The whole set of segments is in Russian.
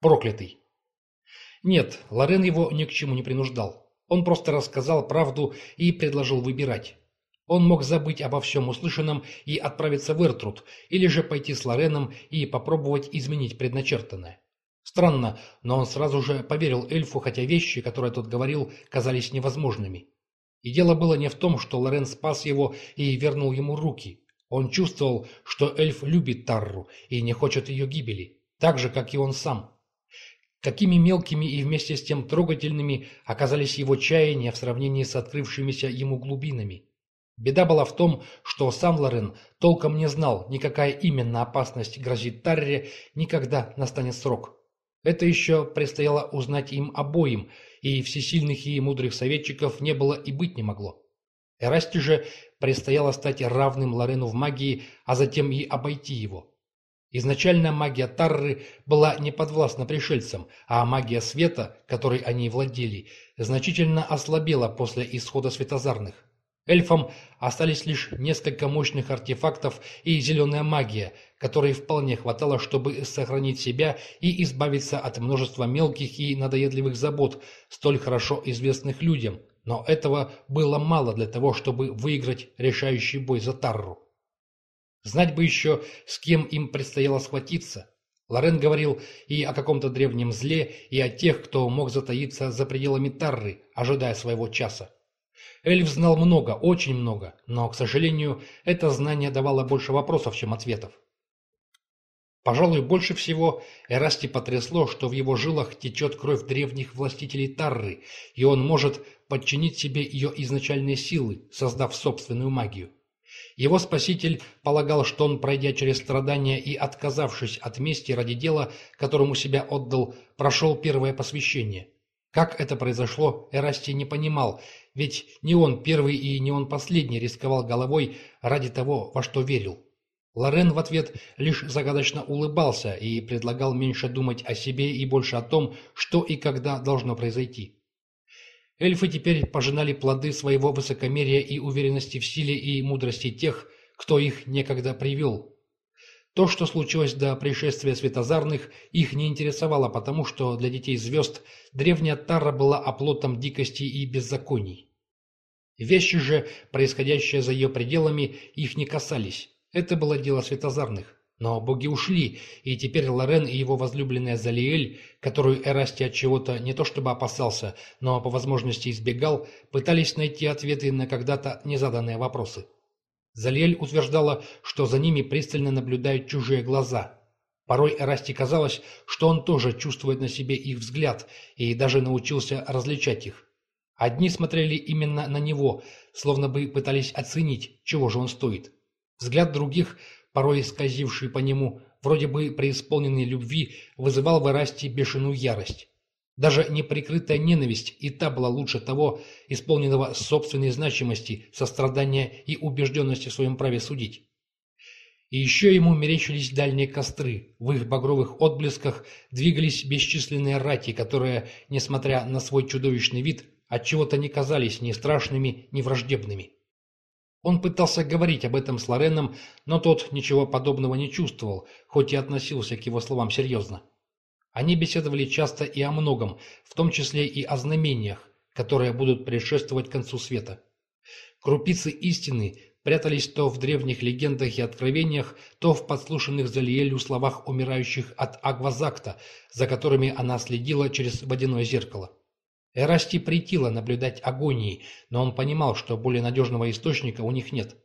Проклятый. Нет, Лорен его ни к чему не принуждал. Он просто рассказал правду и предложил выбирать. Он мог забыть обо всем услышанном и отправиться в Эртруд, или же пойти с Лореном и попробовать изменить предначертанное. Странно, но он сразу же поверил эльфу, хотя вещи, которые тот говорил, казались невозможными. И дело было не в том, что Лорен спас его и вернул ему руки. Он чувствовал, что эльф любит Тарру и не хочет ее гибели, так же, как и он сам. Какими мелкими и вместе с тем трогательными оказались его чаяния в сравнении с открывшимися ему глубинами. Беда была в том, что сам Лорен толком не знал, никакая именно опасность грозит Тарре, никогда настанет срок. Это еще предстояло узнать им обоим, и всесильных и мудрых советчиков не было и быть не могло. Эрасти же предстояло стать равным Лорену в магии, а затем и обойти его. Изначально магия Тарры была не подвластна пришельцам, а магия света, которой они владели, значительно ослабела после исхода светозарных. Эльфам остались лишь несколько мощных артефактов и зеленая магия, которой вполне хватало, чтобы сохранить себя и избавиться от множества мелких и надоедливых забот, столь хорошо известных людям, но этого было мало для того, чтобы выиграть решающий бой за Тарру. Знать бы еще, с кем им предстояло схватиться. Лорен говорил и о каком-то древнем зле, и о тех, кто мог затаиться за пределами Тарры, ожидая своего часа. Эльф знал много, очень много, но, к сожалению, это знание давало больше вопросов, чем ответов. Пожалуй, больше всего Эрасти потрясло, что в его жилах течет кровь древних властителей Тарры, и он может подчинить себе ее изначальные силы, создав собственную магию. Его спаситель полагал, что он, пройдя через страдания и отказавшись от мести ради дела, которому себя отдал, прошел первое посвящение. Как это произошло, Эрасти не понимал, ведь не он первый и не он последний рисковал головой ради того, во что верил. Лорен в ответ лишь загадочно улыбался и предлагал меньше думать о себе и больше о том, что и когда должно произойти. Эльфы теперь пожинали плоды своего высокомерия и уверенности в силе и мудрости тех, кто их некогда привел. То, что случилось до пришествия светозарных, их не интересовало, потому что для детей звезд древняя Тара была оплотом дикости и беззаконий. Вещи же, происходящие за ее пределами, их не касались. Это было дело светозарных. Но боги ушли, и теперь Лорен и его возлюбленная Залиэль, которую Эрасти от чего-то не то чтобы опасался, но по возможности избегал, пытались найти ответы на когда-то незаданные вопросы. Залиэль утверждала, что за ними пристально наблюдают чужие глаза. Порой Эрасти казалось, что он тоже чувствует на себе их взгляд и даже научился различать их. Одни смотрели именно на него, словно бы пытались оценить, чего же он стоит. Взгляд других, порой скользивший по нему, вроде бы преисполненный любви, вызывал в Эрасте бешеную ярость. Даже неприкрытая ненависть и та была лучше того, исполненного собственной значимости, сострадания и убежденности в своем праве судить. И еще ему мерещились дальние костры. В их багровых отблесках двигались бесчисленные рати, которые, несмотря на свой чудовищный вид, отчего-то не казались ни страшными, ни враждебными. Он пытался говорить об этом с Лореном, но тот ничего подобного не чувствовал, хоть и относился к его словам серьезно. Они беседовали часто и о многом, в том числе и о знамениях, которые будут предшествовать концу света. Крупицы истины прятались то в древних легендах и откровениях, то в подслушанных за Лиэлью словах умирающих от Агвазакта, за которыми она следила через водяное зеркало. Эрасти притило наблюдать агонии, но он понимал, что более надежного источника у них нет.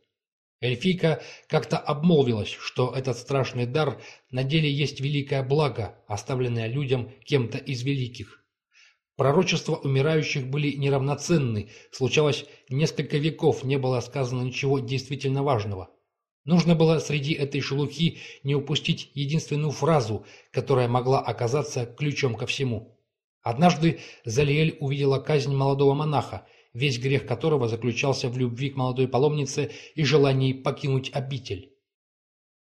Эльфийка как-то обмолвилась, что этот страшный дар на деле есть великое благо, оставленное людям кем-то из великих. Пророчества умирающих были неравноценны, случалось, несколько веков не было сказано ничего действительно важного. Нужно было среди этой шелухи не упустить единственную фразу, которая могла оказаться ключом ко всему. Однажды Залиэль увидела казнь молодого монаха, весь грех которого заключался в любви к молодой паломнице и желании покинуть обитель.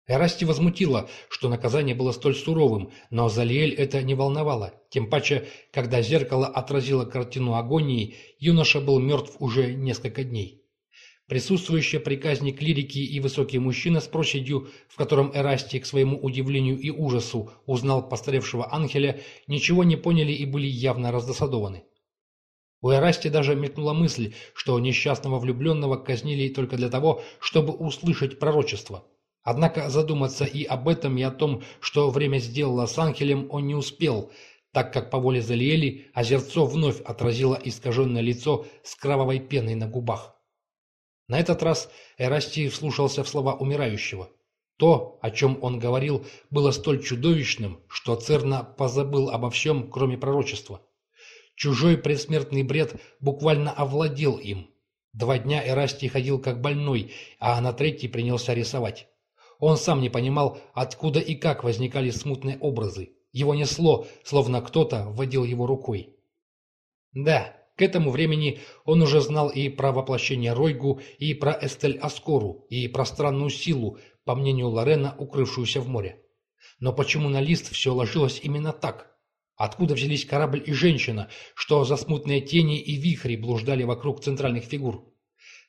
Эрасти возмутила, что наказание было столь суровым, но Залиэль это не волновало, тем паче, когда зеркало отразило картину агонии, юноша был мертв уже несколько дней. Присутствующие при казни клирики и высокий мужчина с проседью, в котором Эрасти, к своему удивлению и ужасу, узнал постаревшего ангеля, ничего не поняли и были явно раздосадованы. У Эрасти даже мелькнула мысль, что несчастного влюбленного казнили только для того, чтобы услышать пророчество. Однако задуматься и об этом, и о том, что время сделало с Ангелем, он не успел, так как по воле Залиэли озерцо вновь отразило искаженное лицо с кровавой пеной на губах. На этот раз Эрасти вслушался в слова умирающего. То, о чем он говорил, было столь чудовищным, что Церна позабыл обо всем, кроме пророчества. Чужой предсмертный бред буквально овладел им. Два дня Эрастий ходил как больной, а на третий принялся рисовать. Он сам не понимал, откуда и как возникали смутные образы. Его несло, словно кто-то водил его рукой. Да, к этому времени он уже знал и про воплощение Ройгу, и про Эстель Аскору, и про странную силу, по мнению Лорена, укрывшуюся в море. Но почему на лист все ложилось именно так? Откуда взялись корабль и женщина, что за смутные тени и вихри блуждали вокруг центральных фигур?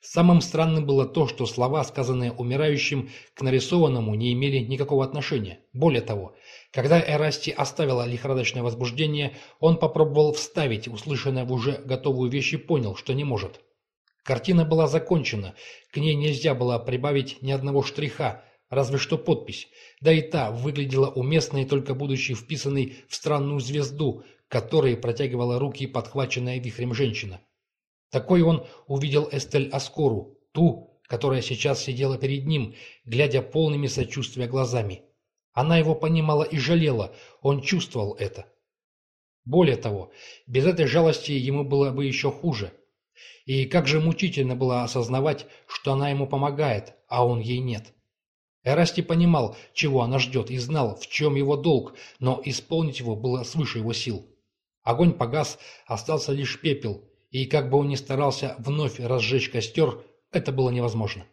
Самым странным было то, что слова, сказанные умирающим, к нарисованному не имели никакого отношения. Более того, когда Эрасти оставила лихорадочное возбуждение, он попробовал вставить услышанное в уже готовую вещь и понял, что не может. Картина была закончена, к ней нельзя было прибавить ни одного штриха, разве что подпись, да и та выглядела уместной, только будучи вписанной в странную звезду, которой протягивала руки подхваченная вихрем женщина. Такой он увидел Эстель Аскору, ту, которая сейчас сидела перед ним, глядя полными сочувствия глазами. Она его понимала и жалела, он чувствовал это. Более того, без этой жалости ему было бы еще хуже. И как же мучительно было осознавать, что она ему помогает, а он ей нет. Эрасти понимал, чего она ждет, и знал, в чем его долг, но исполнить его было свыше его сил. Огонь погас, остался лишь пепел, и как бы он ни старался вновь разжечь костер, это было невозможно.